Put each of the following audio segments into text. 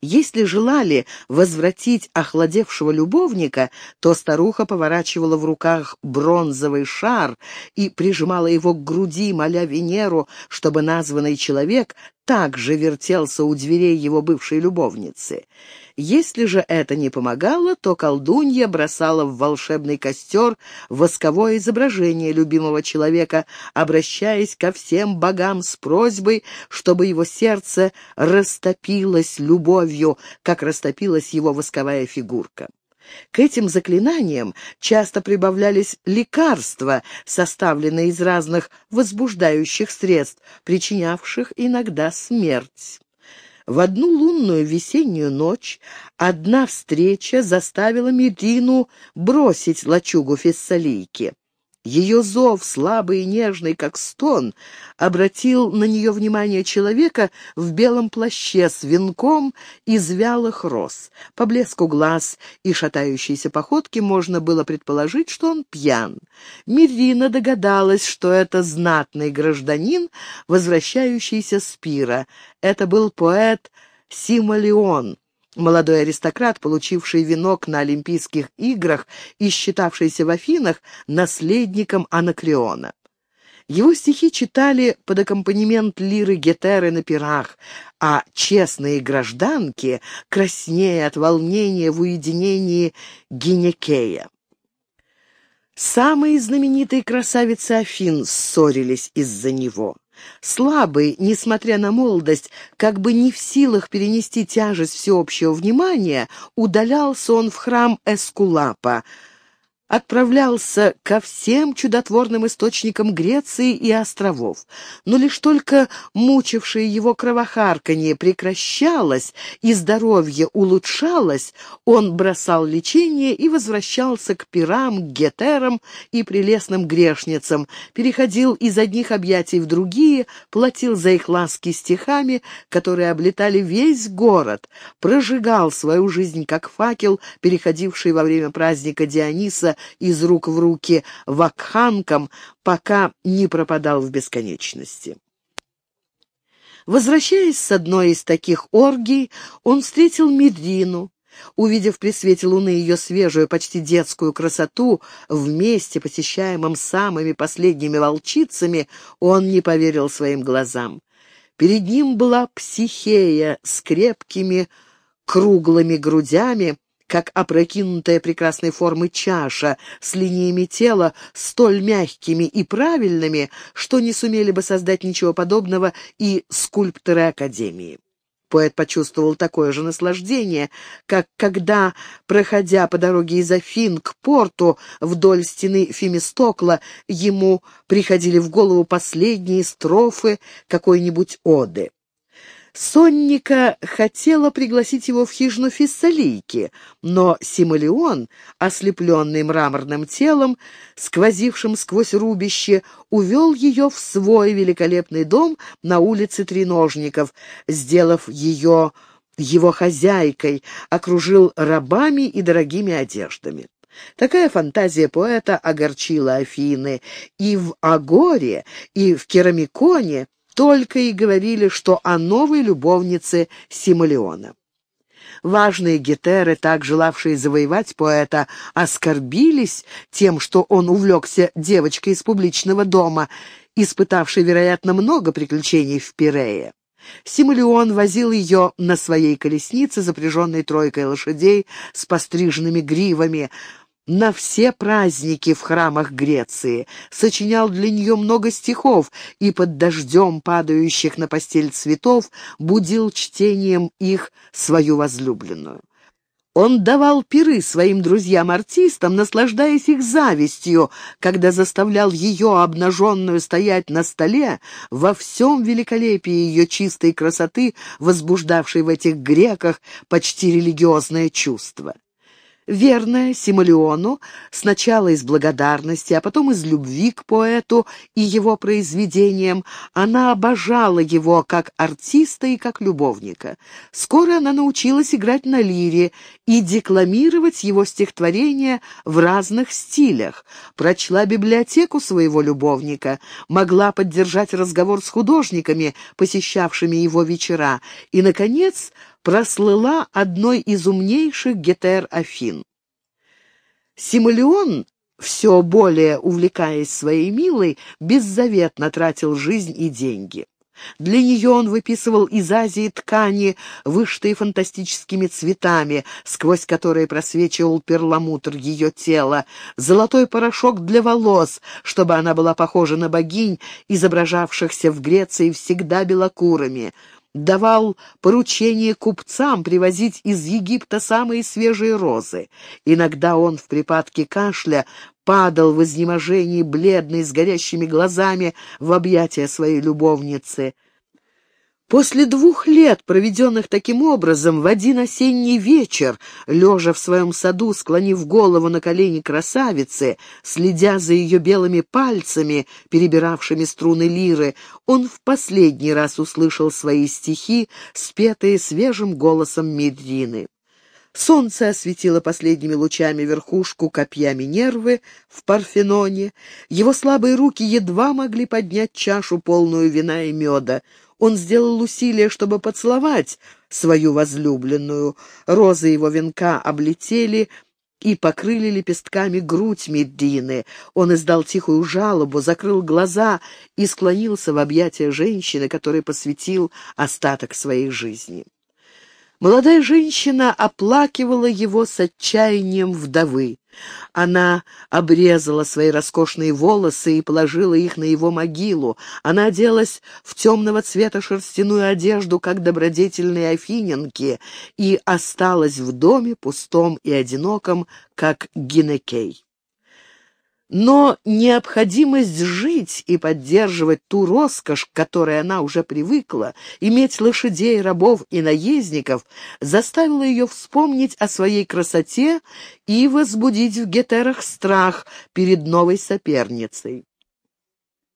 Если желали возвратить охладевшего любовника, то старуха поворачивала в руках бронзовый шар и прижимала его к груди, моля Венеру, чтобы названный человек также вертелся у дверей его бывшей любовницы. Если же это не помогало, то колдунья бросала в волшебный костер восковое изображение любимого человека, обращаясь ко всем богам с просьбой, чтобы его сердце растопилось любовью, как растопилась его восковая фигурка. К этим заклинаниям часто прибавлялись лекарства, составленные из разных возбуждающих средств, причинявших иногда смерть. В одну лунную весеннюю ночь одна встреча заставила Медину бросить лачугу Фессалийки. Ее зов, слабый и нежный, как стон, обратил на нее внимание человека в белом плаще с венком из вялых роз. По блеску глаз и шатающейся походке можно было предположить, что он пьян. Мирина догадалась, что это знатный гражданин, возвращающийся с пира. Это был поэт Симолеон Молодой аристократ, получивший венок на Олимпийских играх и считавшийся в Афинах наследником Анакреона. Его стихи читали под аккомпанемент лиры Гетеры на пирах, а честные гражданки краснее от волнения в уединении Гинекея. Самые знаменитые красавицы Афин ссорились из-за него. Слабый, несмотря на молодость, как бы не в силах перенести тяжесть всеобщего внимания, удалялся он в храм Эскулапа — отправлялся ко всем чудотворным источникам Греции и островов. Но лишь только мучившее его кровохарканье прекращалось и здоровье улучшалось, он бросал лечение и возвращался к пирам, гетерам и прелестным грешницам, переходил из одних объятий в другие, платил за их ласки стихами, которые облетали весь город, прожигал свою жизнь как факел, переходивший во время праздника Диониса из рук в руки вакханкам, пока не пропадал в бесконечности. Возвращаясь с одной из таких оргий, он встретил Медрину. Увидев при свете луны ее свежую, почти детскую красоту, вместе посещаемом самыми последними волчицами, он не поверил своим глазам. Перед ним была психея с крепкими круглыми грудями, как опрокинутая прекрасной формы чаша с линиями тела столь мягкими и правильными, что не сумели бы создать ничего подобного и скульпторы Академии. Поэт почувствовал такое же наслаждение, как когда, проходя по дороге из Афин к порту вдоль стены Фемистокла, ему приходили в голову последние строфы какой-нибудь оды. Сонника хотела пригласить его в хижину Фессалийки, но Симолеон, ослепленный мраморным телом, сквозившим сквозь рубище, увел ее в свой великолепный дом на улице Треножников, сделав ее его хозяйкой, окружил рабами и дорогими одеждами. Такая фантазия поэта огорчила Афины, и в Агоре, и в Керамиконе только и говорили, что о новой любовнице Симолеона. Важные гетеры, так желавшие завоевать поэта, оскорбились тем, что он увлекся девочкой из публичного дома, испытавшей, вероятно, много приключений в Пирее. Симулеон возил ее на своей колеснице, запряженной тройкой лошадей с постриженными гривами, на все праздники в храмах Греции, сочинял для нее много стихов и под дождем падающих на постель цветов будил чтением их свою возлюбленную. Он давал пиры своим друзьям-артистам, наслаждаясь их завистью, когда заставлял ее, обнаженную, стоять на столе во всем великолепии ее чистой красоты, возбуждавшей в этих греках почти религиозное чувство. Верная Симолеону сначала из благодарности, а потом из любви к поэту и его произведениям, она обожала его как артиста и как любовника. Скоро она научилась играть на лире и декламировать его стихотворения в разных стилях, прочла библиотеку своего любовника, могла поддержать разговор с художниками, посещавшими его вечера, и, наконец, прослыла одной из умнейших гетер Афин. Симулеон, все более увлекаясь своей милой, беззаветно тратил жизнь и деньги. Для нее он выписывал из Азии ткани, вышитые фантастическими цветами, сквозь которые просвечивал перламутр ее тела, золотой порошок для волос, чтобы она была похожа на богинь, изображавшихся в Греции всегда белокурами, давал поручение купцам привозить из Египта самые свежие розы. Иногда он в припадке кашля падал в изнеможении, бледный, с горящими глазами, в объятия своей любовницы. После двух лет, проведенных таким образом, в один осенний вечер, лежа в своем саду, склонив голову на колени красавицы, следя за ее белыми пальцами, перебиравшими струны лиры, он в последний раз услышал свои стихи, спетые свежим голосом Медрины. Солнце осветило последними лучами верхушку копья Минервы в Парфеноне. Его слабые руки едва могли поднять чашу, полную вина и меда. Он сделал усилие, чтобы поцеловать свою возлюбленную. Розы его венка облетели и покрыли лепестками грудь Медины. Он издал тихую жалобу, закрыл глаза и склонился в объятия женщины, которой посвятил остаток своей жизни. Молодая женщина оплакивала его с отчаянием вдовы. Она обрезала свои роскошные волосы и положила их на его могилу. Она оделась в темного цвета шерстяную одежду, как добродетельные афиненки, и осталась в доме пустом и одиноком, как Гинекей. Но необходимость жить и поддерживать ту роскошь, к которой она уже привыкла, иметь лошадей, рабов и наездников, заставила ее вспомнить о своей красоте и возбудить в гетерах страх перед новой соперницей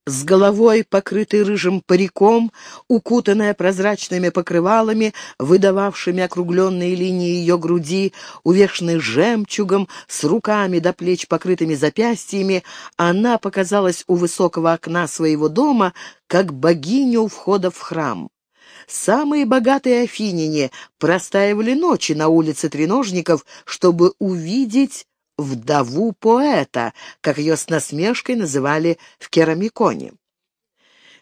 с головой, покрытой рыжим париком, укутанная прозрачными покрывалами, выдававшими округленные линии ее груди, увешанной жемчугом, с руками до плеч покрытыми запястьями, она показалась у высокого окна своего дома, как богиня у входа в храм. Самые богатые афиняне простаивали ночи на улице Треножников, чтобы увидеть вдову поэта, как ее с насмешкой называли в Керамиконе.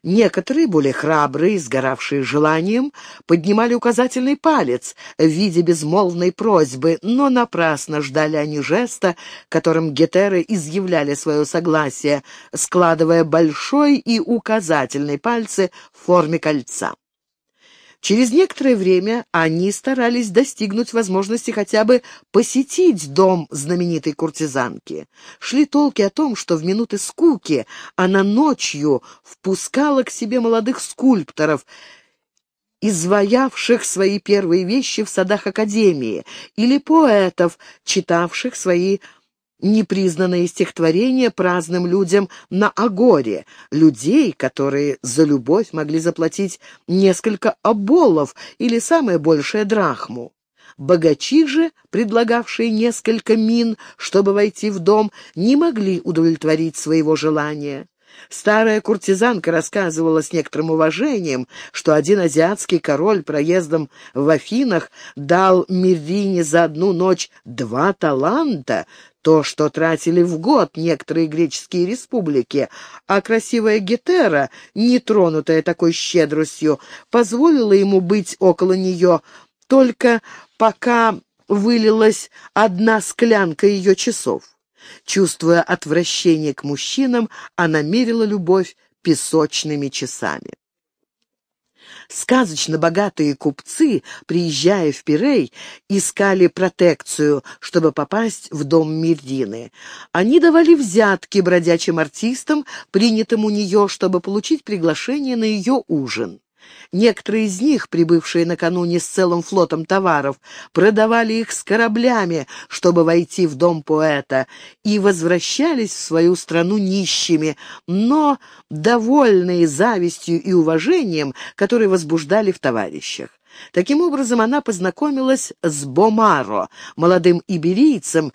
Некоторые, более храбрые, сгоравшие желанием, поднимали указательный палец в виде безмолвной просьбы, но напрасно ждали они жеста, которым гетеры изъявляли свое согласие, складывая большой и указательный пальцы в форме кольца. Через некоторое время они старались достигнуть возможности хотя бы посетить дом знаменитой куртизанки. Шли толки о том, что в минуты скуки она ночью впускала к себе молодых скульпторов, изваявших свои первые вещи в садах Академии, или поэтов, читавших свои непризнанные стихотворения праздным людям на Агоре, людей, которые за любовь могли заплатить несколько оболов или самое большее драхму. Богачи же, предлагавшие несколько мин, чтобы войти в дом, не могли удовлетворить своего желания. Старая куртизанка рассказывала с некоторым уважением, что один азиатский король проездом в Афинах дал Мирине за одну ночь два таланта, то, что тратили в год некоторые греческие республики, а красивая Гетера, не тронутая такой щедростью, позволила ему быть около нее только пока вылилась одна склянка ее часов. Чувствуя отвращение к мужчинам, она мерила любовь песочными часами. Сказочно богатые купцы, приезжая в Пирей, искали протекцию, чтобы попасть в дом Мирдины. Они давали взятки бродячим артистам, принятым у нее, чтобы получить приглашение на ее ужин. Некоторые из них, прибывшие накануне с целым флотом товаров, продавали их с кораблями, чтобы войти в дом поэта, и возвращались в свою страну нищими, но довольные завистью и уважением, которые возбуждали в товарищах. Таким образом, она познакомилась с Бомаро, молодым иберийцем,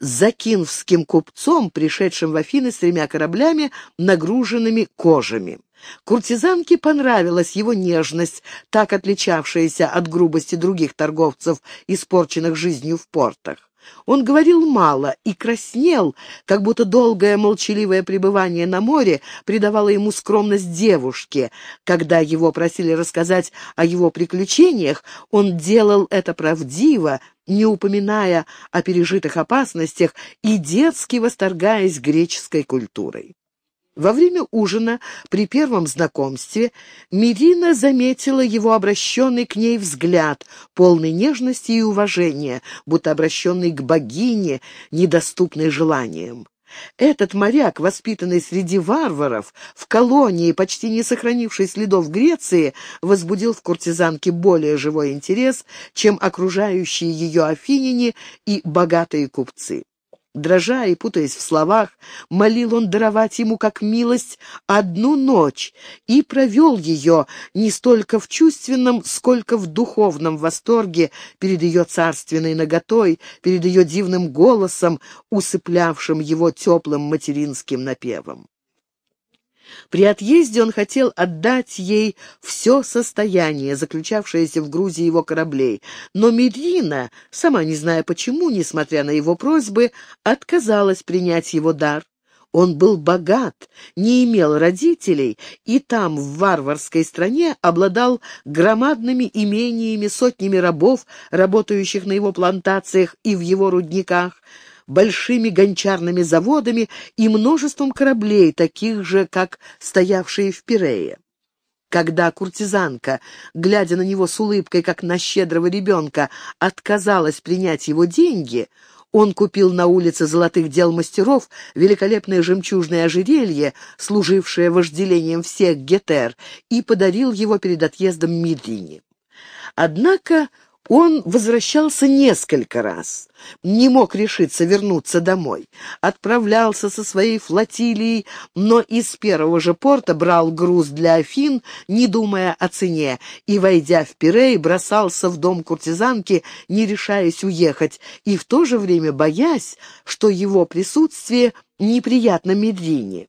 закинвским купцом, пришедшим в Афины с тремя кораблями, нагруженными кожами. Куртизанке понравилась его нежность, так отличавшаяся от грубости других торговцев, испорченных жизнью в портах. Он говорил мало и краснел, как будто долгое молчаливое пребывание на море придавало ему скромность девушке. Когда его просили рассказать о его приключениях, он делал это правдиво, не упоминая о пережитых опасностях и детски восторгаясь греческой культурой. Во время ужина, при первом знакомстве, Мирина заметила его обращенный к ней взгляд, полный нежности и уважения, будто обращенный к богине, недоступной желаниям. Этот моряк, воспитанный среди варваров, в колонии, почти не сохранивший следов Греции, возбудил в куртизанке более живой интерес, чем окружающие ее афиняне и богатые купцы. Дрожа и путаясь в словах, молил он даровать ему как милость одну ночь и провел ее не столько в чувственном, сколько в духовном восторге перед ее царственной наготой, перед ее дивным голосом, усыплявшим его теплым материнским напевом. При отъезде он хотел отдать ей все состояние, заключавшееся в грузе его кораблей, но Мирина, сама не зная почему, несмотря на его просьбы, отказалась принять его дар. Он был богат, не имел родителей и там, в варварской стране, обладал громадными имениями, сотнями рабов, работающих на его плантациях и в его рудниках, большими гончарными заводами и множеством кораблей, таких же, как стоявшие в Пирее. Когда куртизанка, глядя на него с улыбкой, как на щедрого ребенка, отказалась принять его деньги, он купил на улице золотых дел мастеров великолепное жемчужное ожерелье, служившее вожделением всех гетер, и подарил его перед отъездом Мидрине. Однако он возвращался несколько раз, не мог решиться вернуться домой, отправлялся со своей флотилией, но из первого же порта брал груз для Афин, не думая о цене, и, войдя в Пирей, бросался в дом куртизанки, не решаясь уехать, и в то же время боясь, что его присутствие неприятно Медрине.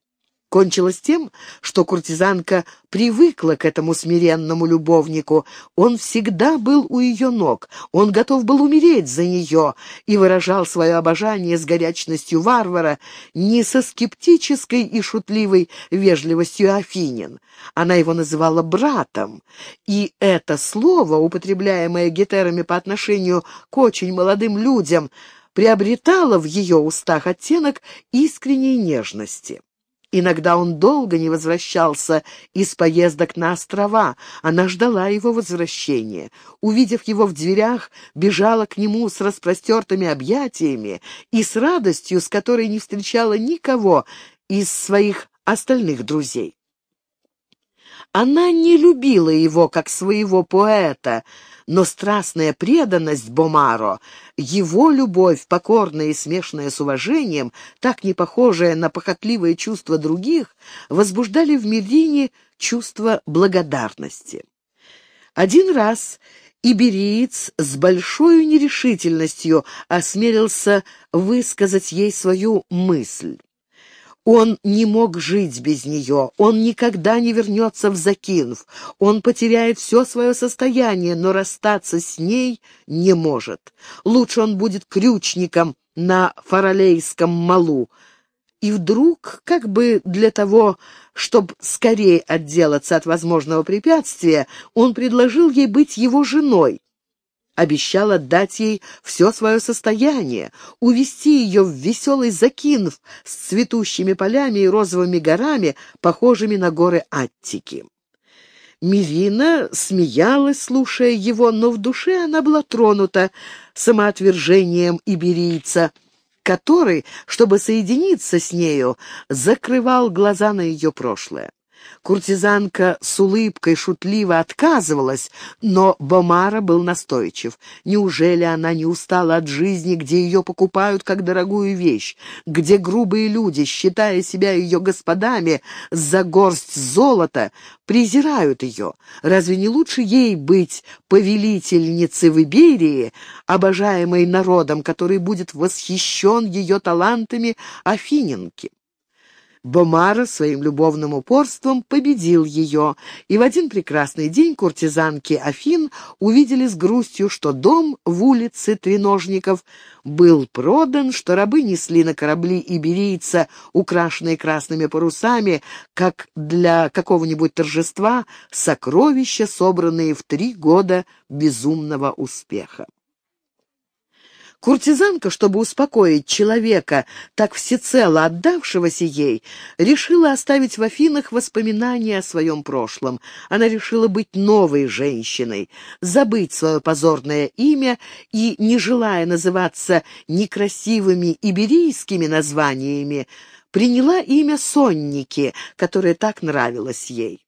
Кончилось тем, что куртизанка привыкла к этому смиренному любовнику. Он всегда был у ее ног, он готов был умереть за нее и выражал свое обожание с горячностью варвара, не со скептической и шутливой вежливостью Афинин. Она его называла братом, и это слово, употребляемое гетерами по отношению к очень молодым людям, приобретало в ее устах оттенок искренней нежности. Иногда он долго не возвращался из поездок на острова. Она ждала его возвращения. Увидев его в дверях, бежала к нему с распростертыми объятиями и с радостью, с которой не встречала никого из своих остальных друзей. Она не любила его как своего поэта, но страстная преданность Бомаро, его любовь, покорная и смешанная с уважением, так не похожая на похотливые чувства других, возбуждали в Медине чувство благодарности. Один раз Ибериец с большой нерешительностью осмелился высказать ей свою мысль. Он не мог жить без нее, он никогда не вернется в Закинов, он потеряет все свое состояние, но расстаться с ней не может. Лучше он будет крючником на фаралейском малу. И вдруг, как бы для того, чтобы скорее отделаться от возможного препятствия, он предложил ей быть его женой обещал отдать ей все свое состояние, увести ее в веселый Закинов с цветущими полями и розовыми горами, похожими на горы Аттики. Мивина смеялась, слушая его, но в душе она была тронута самоотвержением иберийца, который, чтобы соединиться с нею, закрывал глаза на ее прошлое. Куртизанка с улыбкой шутливо отказывалась, но Бомара был настойчив. Неужели она не устала от жизни, где ее покупают как дорогую вещь, где грубые люди, считая себя ее господами, за горсть золота, презирают ее? Разве не лучше ей быть повелительницей в Иберии, обожаемой народом, который будет восхищен ее талантами Афиненки? Бомара своим любовным упорством победил ее, и в один прекрасный день куртизанки Афин увидели с грустью, что дом в улице Треножников был продан, что рабы несли на корабли иберийца, украшенные красными парусами, как для какого-нибудь торжества, сокровища, собранные в три года безумного успеха. Куртизанка, чтобы успокоить человека, так всецело отдавшегося ей, решила оставить в Афинах воспоминания о своем прошлом. Она решила быть новой женщиной, забыть свое позорное имя и, не желая называться некрасивыми иберийскими названиями, приняла имя Сонники, которое так нравилось ей.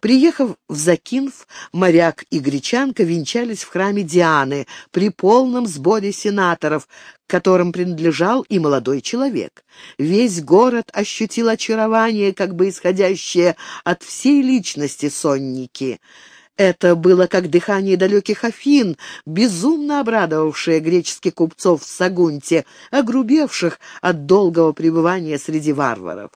Приехав в Закинф, моряк и гречанка венчались в храме Дианы при полном сборе сенаторов, которым принадлежал и молодой человек. Весь город ощутил очарование, как бы исходящее от всей личности сонники. Это было как дыхание далеких Афин, безумно обрадовавшее греческих купцов в Сагунте, огрубевших от долгого пребывания среди варваров.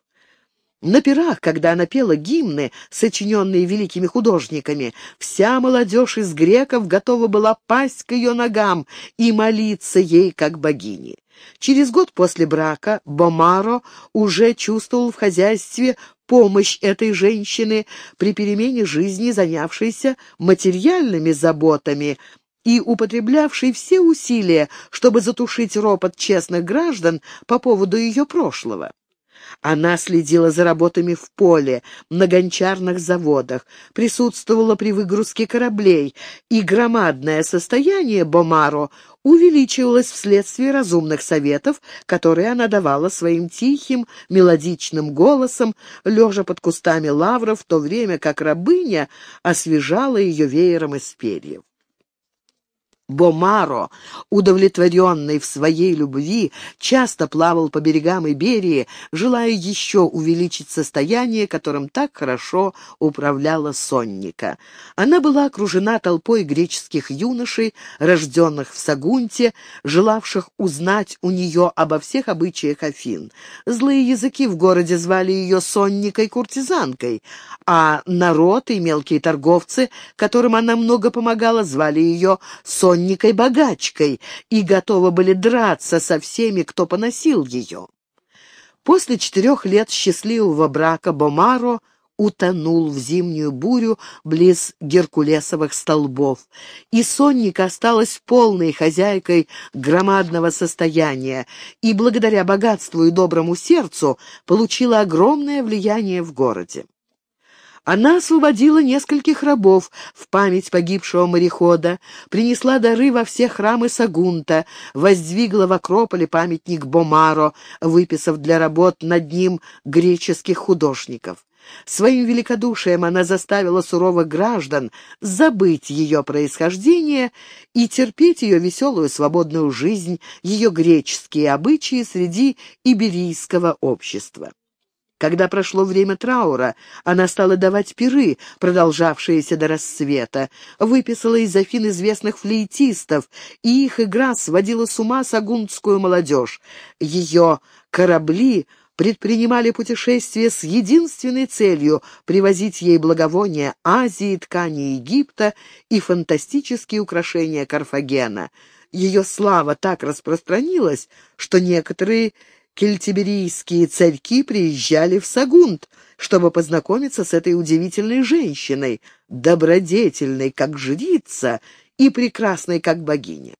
На пирах, когда она пела гимны, сочиненные великими художниками, вся молодежь из греков готова была пасть к ее ногам и молиться ей как богине. Через год после брака Бомаро уже чувствовал в хозяйстве помощь этой женщины при перемене жизни, занявшейся материальными заботами, и употреблявшей все усилия, чтобы затушить ропот честных граждан по поводу ее прошлого. Она следила за работами в поле, на гончарных заводах, присутствовала при выгрузке кораблей, и громадное состояние Бомаро увеличивалось вследствие разумных советов, которые она давала своим тихим, мелодичным голосом, лежа под кустами лавров, в то время как рабыня освежала ее веером из перьев. Бомаро, удовлетворенный в своей любви, часто плавал по берегам Иберии, желая еще увеличить состояние, которым так хорошо управляла Сонника. Она была окружена толпой греческих юношей, рожденных в Сагунте, желавших узнать у нее обо всех обычаях Афин. Злые языки в городе звали ее Сонникой-куртизанкой, а народ и мелкие торговцы, которым она много помогала, звали ее Сонникой сонникой-богачкой и готовы были драться со всеми, кто поносил ее. После четырех лет счастливого брака Бомаро утонул в зимнюю бурю близ геркулесовых столбов, и Сонника осталась полной хозяйкой громадного состояния и благодаря богатству и доброму сердцу получила огромное влияние в городе. Она освободила нескольких рабов в память погибшего морехода, принесла дары во все храмы Сагунта, воздвигла в Акрополе памятник Бомаро, выписав для работ над ним греческих художников. Своим великодушием она заставила суровых граждан забыть ее происхождение и терпеть ее веселую свободную жизнь, ее греческие обычаи среди иберийского общества. Когда прошло время траура, она стала давать пиры, продолжавшиеся до рассвета, выписала из Афин известных флейтистов, и их игра сводила с ума сагунтскую молодежь. Ее корабли предпринимали путешествия с единственной целью — привозить ей благовония Азии, ткани Египта и фантастические украшения Карфагена. Ее слава так распространилась, что некоторые кельтиберийские царьки приезжали в Сагунт, чтобы познакомиться с этой удивительной женщиной, добродетельной, как жрица, и прекрасной, как богиня.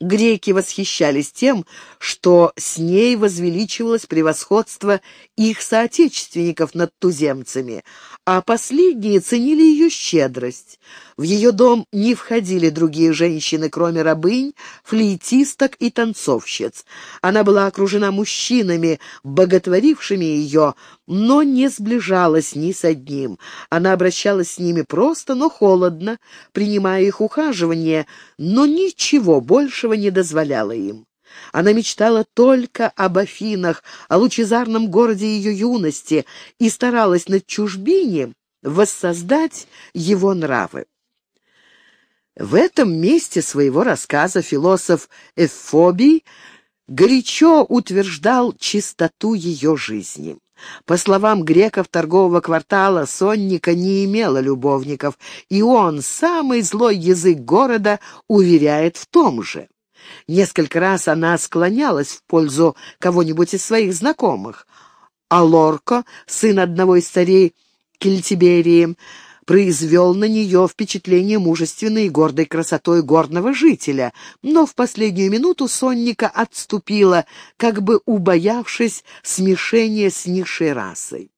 Греки восхищались тем, что с ней возвеличивалось превосходство их соотечественников над туземцами, а последние ценили ее щедрость. В ее дом не входили другие женщины, кроме рабынь, флейтисток и танцовщиц. Она была окружена мужчинами, боготворившими ее, но не сближалась ни с одним. Она обращалась с ними просто, но холодно, принимая их ухаживание, но ничего большего не дозволяла им. Она мечтала только об Афинах, о лучезарном городе ее юности и старалась над чужбине воссоздать его нравы. В этом месте своего рассказа философ Эфобий горячо утверждал чистоту ее жизни. По словам греков торгового квартала, Сонника не имела любовников, и он, самый злой язык города, уверяет в том же. Несколько раз она склонялась в пользу кого-нибудь из своих знакомых. А Лорко, сын одного из царей Кельтиберии, произвел на нее впечатление мужественной и гордой красотой горного жителя, но в последнюю минуту Сонника отступила, как бы убоявшись смешения с низшей расой.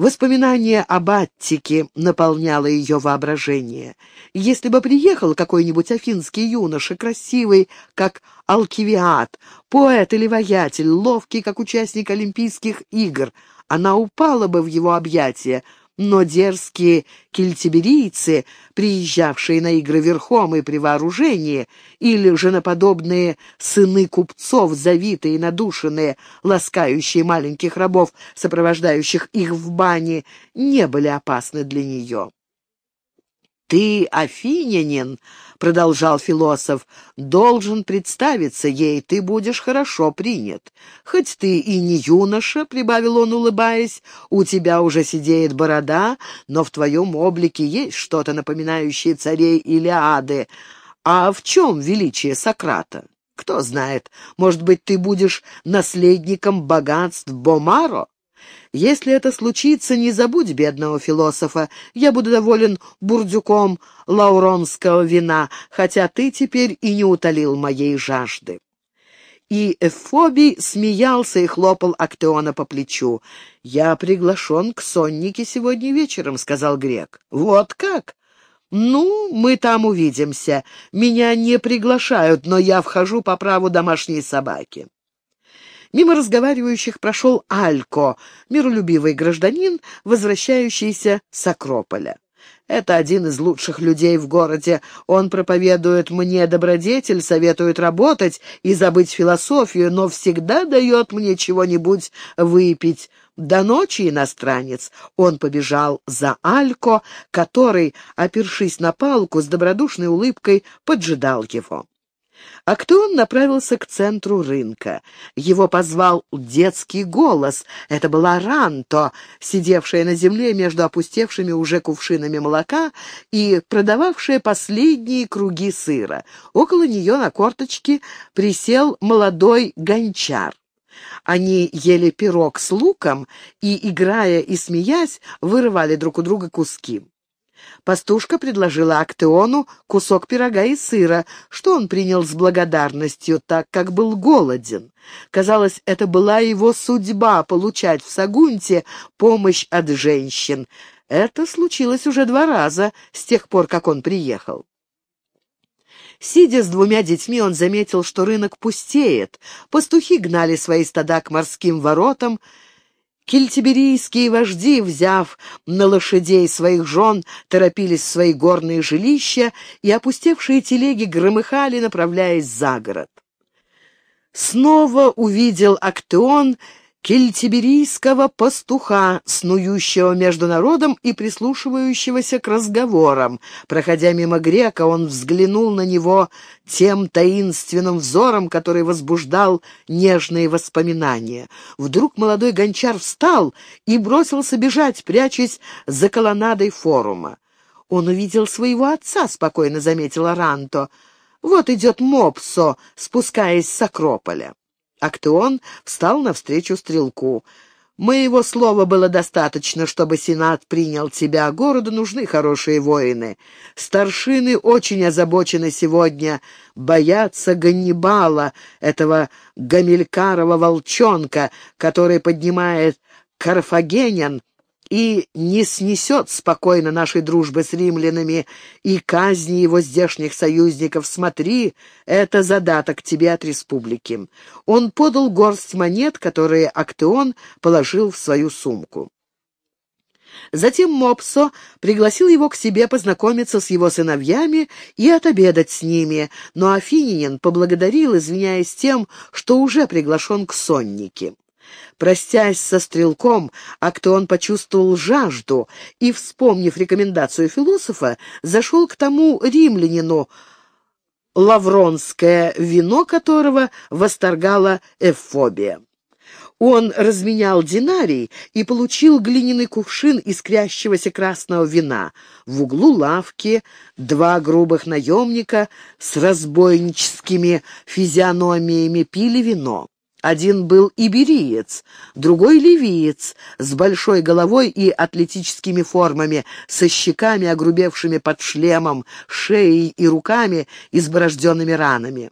Воспоминание об Аттике наполняло ее воображение. Если бы приехал какой-нибудь афинский юноша, красивый, как Алкивиад, поэт или воятель, ловкий, как участник Олимпийских игр, она упала бы в его объятия, но дерзкие кельтиберийцы, приезжавшие на игры верхом и при вооружении, или женоподобные сыны купцов, завитые, надушенные, ласкающие маленьких рабов, сопровождающих их в бане, не были опасны для нее. «Ты, афинянин, — продолжал философ, — должен представиться ей, ты будешь хорошо принят. Хоть ты и не юноша, — прибавил он, улыбаясь, — у тебя уже сидеет борода, но в твоем облике есть что-то напоминающее царей Илиады. А в чем величие Сократа? Кто знает, может быть, ты будешь наследником богатств Бомаро? Если это случится, не забудь бедного философа. Я буду доволен бурдюком лауронского вина, хотя ты теперь и не утолил моей жажды». И Эфобий смеялся и хлопал Актеона по плечу. «Я приглашен к соннике сегодня вечером», — сказал грек. «Вот как?» «Ну, мы там увидимся. Меня не приглашают, но я вхожу по праву домашней собаки». Мимо разговаривающих прошел Алько, миролюбивый гражданин, возвращающийся с Акрополя. Это один из лучших людей в городе. Он проповедует мне добродетель, советует работать и забыть философию, но всегда дает мне чего-нибудь выпить. До ночи, иностранец, он побежал за Алько, который, опершись на палку, с добродушной улыбкой поджидал его. А кто он направился к центру рынка. Его позвал детский голос. Это была Ранто, сидевшая на земле между опустевшими уже кувшинами молока и продававшая последние круги сыра. Около нее на корточке присел молодой гончар. Они ели пирог с луком и, играя и смеясь, вырывали друг у друга куски. Пастушка предложила Актеону кусок пирога и сыра, что он принял с благодарностью, так как был голоден. Казалось, это была его судьба — получать в Сагунте помощь от женщин. Это случилось уже два раза с тех пор, как он приехал. Сидя с двумя детьми, он заметил, что рынок пустеет. Пастухи гнали свои стада к морским воротам, Кельтиберийские вожди, взяв на лошадей своих жен, торопились в свои горные жилища, и опустевшие телеги громыхали, направляясь за город. Снова увидел Актеон кельтиберийского пастуха, снующего между народом и прислушивающегося к разговорам. Проходя мимо грека, он взглянул на него тем таинственным взором, который возбуждал нежные воспоминания. Вдруг молодой гончар встал и бросился бежать, прячась за колоннадой форума. Он увидел своего отца, спокойно заметила Ранто. Вот идет Мопсо, спускаясь с Акрополя. Актеон встал навстречу стрелку. «Моего слова было достаточно, чтобы Сенат принял тебя. Городу нужны хорошие воины. Старшины очень озабочены сегодня, боятся Ганнибала, этого гамилькарова волчонка, который поднимает карфагенян и не снесет спокойно нашей дружбы с римлянами и казни его здешних союзников. Смотри, это задаток тебе от республики». Он подал горсть монет, которые Актеон положил в свою сумку. Затем Мопсо пригласил его к себе познакомиться с его сыновьями и отобедать с ними, но Афининин поблагодарил, извиняясь тем, что уже приглашен к соннике. Простясь со стрелком, Актеон почувствовал жажду и, вспомнив рекомендацию философа, зашел к тому римлянину, лавронское вино которого восторгала Эфобия. Он разменял динарий и получил глиняный кувшин искрящегося красного вина. В углу лавки два грубых наемника с разбойническими физиономиями пили вино. Один был ибериец, другой ливиец, с большой головой и атлетическими формами, со щеками, огрубевшими под шлемом, шеей и руками, изборожденными ранами.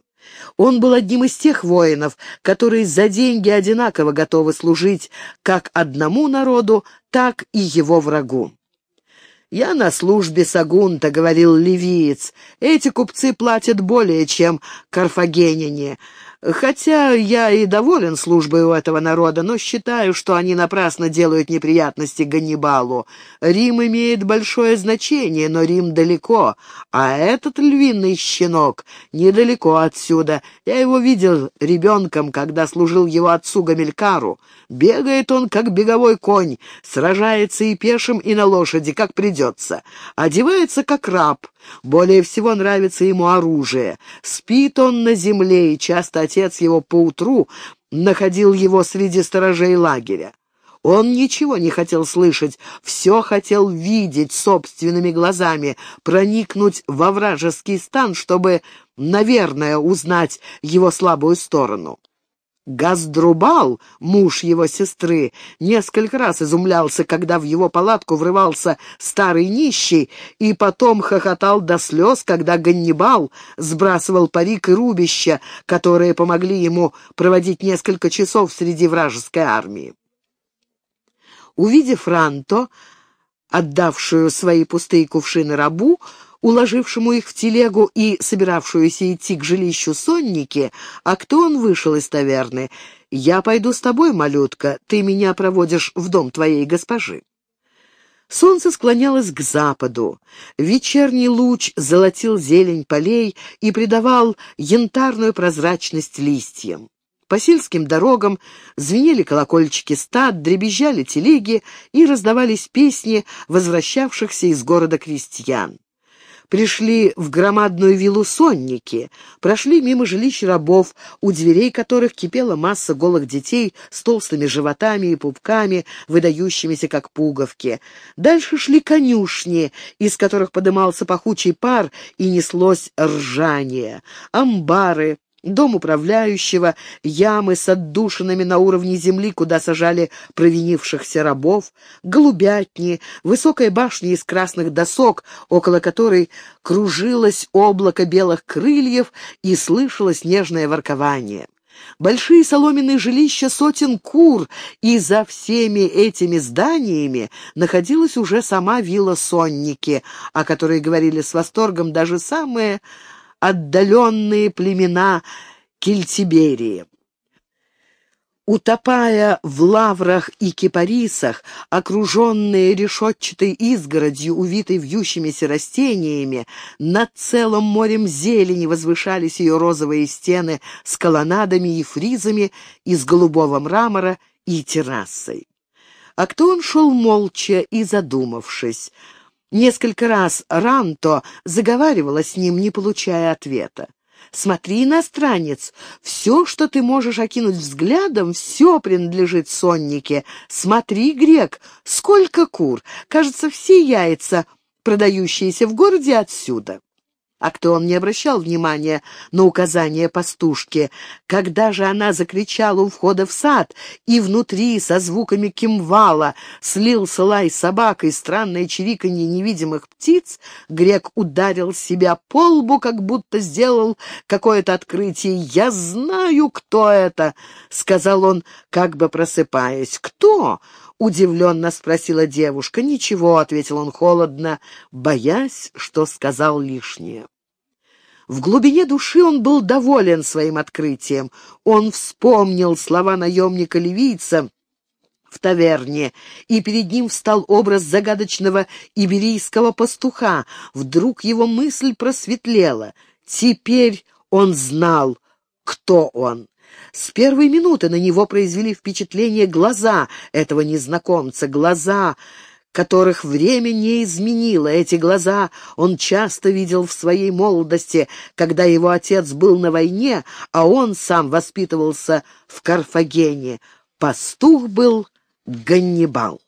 Он был одним из тех воинов, которые за деньги одинаково готовы служить как одному народу, так и его врагу. «Я на службе Сагунта», — говорил ливиец. «Эти купцы платят более, чем карфагеняне. Хотя я и доволен службой у этого народа, но считаю, что они напрасно делают неприятности Ганнибалу. Рим имеет большое значение, но Рим далеко, а этот львиный щенок недалеко отсюда. Я его видел ребенком, когда служил его отцу Гамилькару. Бегает он, как беговой конь, сражается и пешим, и на лошади, как придется. Одевается, как раб, более всего нравится ему оружие. Спит он на земле, и часто отец его поутру находил его среди сторожей лагеря. Он ничего не хотел слышать, все хотел видеть собственными глазами, проникнуть во вражеский стан, чтобы, наверное, узнать его слабую сторону. Газдрубал, муж его сестры, несколько раз изумлялся, когда в его палатку врывался старый нищий, и потом хохотал до слез, когда Ганнибал сбрасывал парик и рубища, которые помогли ему проводить несколько часов среди вражеской армии. Увидев Ранто, отдавшую свои пустые кувшины рабу, уложившему их в телегу и собиравшуюся идти к жилищу сонники, а кто он вышел из таверны. «Я пойду с тобой, малютка, ты меня проводишь в дом твоей госпожи». Солнце склонялось к западу. Вечерний луч золотил зелень полей и придавал янтарную прозрачность листьям. По сельским дорогам звенели колокольчики стад, дребезжали телеги и раздавались песни возвращавшихся из города крестьян пришли в громадную виллу сонники, прошли мимо жилищ рабов, у дверей которых кипела масса голых детей с толстыми животами и пупками, выдающимися как пуговки. Дальше шли конюшни, из которых подымался пахучий пар и неслось ржание, амбары, дом управляющего, ямы с отдушинами на уровне земли, куда сажали провинившихся рабов, голубятни, высокая башня из красных досок, около которой кружилось облако белых крыльев и слышалось нежное воркование. Большие соломенные жилища сотен кур, и за всеми этими зданиями находилась уже сама вилла Сонники, о которой говорили с восторгом даже самые отдаленные племена Кельтиберии. Утопая в лаврах и кипарисах, окруженные решетчатой изгородью, увитой вьющимися растениями, над целым морем зелени возвышались ее розовые стены с колоннадами и фризами из голубого мрамора и террасой. А кто он шел молча и задумавшись, Несколько раз Ранто заговаривала с ним, не получая ответа. «Смотри, иностранец, все, что ты можешь окинуть взглядом, все принадлежит соннике. Смотри, грек, сколько кур! Кажется, все яйца, продающиеся в городе, отсюда». А кто он не обращал внимания на указания пастушки? Когда же она закричала у входа в сад, и внутри со звуками кимвала слился лай собак и странное чириканье невидимых птиц, грек ударил себя по лбу, как будто сделал какое-то открытие. «Я знаю, кто это!» — сказал он, как бы просыпаясь. «Кто?» — удивленно спросила девушка. «Ничего», — ответил он холодно, боясь, что сказал лишнее. В глубине души он был доволен своим открытием. Он вспомнил слова наемника-ливийца в таверне, и перед ним встал образ загадочного иберийского пастуха. Вдруг его мысль просветлела. Теперь он знал, кто он. С первой минуты на него произвели впечатление глаза этого незнакомца, глаза, которых время не изменило. Эти глаза он часто видел в своей молодости, когда его отец был на войне, а он сам воспитывался в Карфагене. Пастух был Ганнибал.